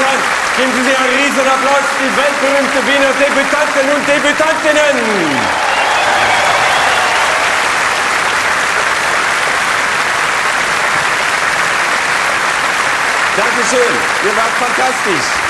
und geben Sie sich einen riesen Applaus für die weltberühmte Wiener Debütanten und Debütantinnen. Dankeschön, ihr wart fantastisch.